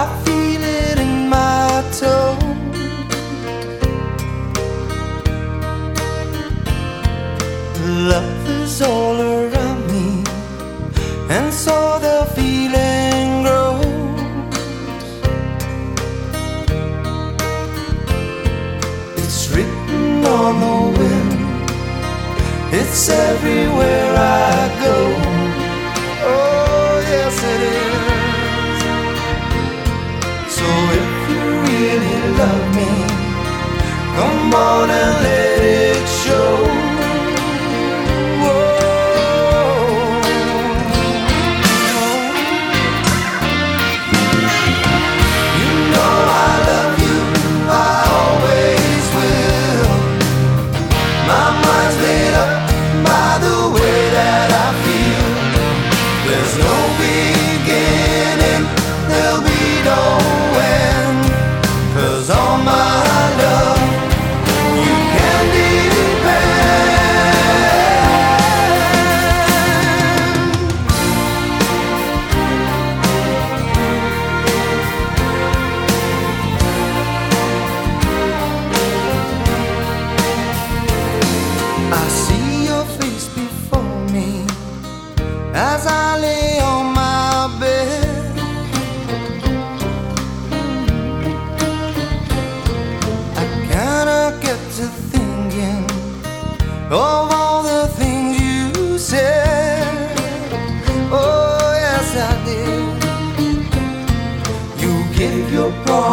I feel it in my toes. Love is all around me, and so the feeling grows. It's written on the wind, it's everywhere I go.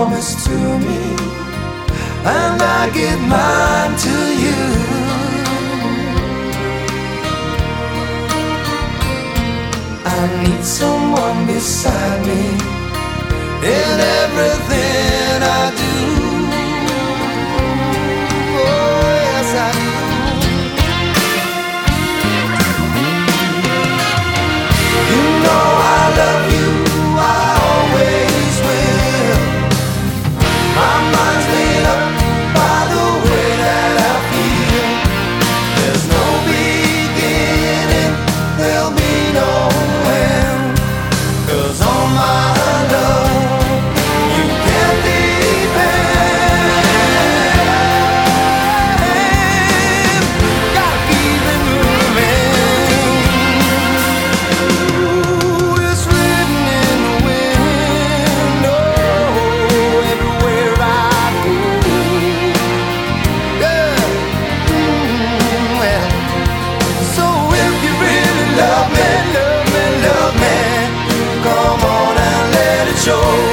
promise to me, and I give mine to you. I need someone beside me in everything I do. show.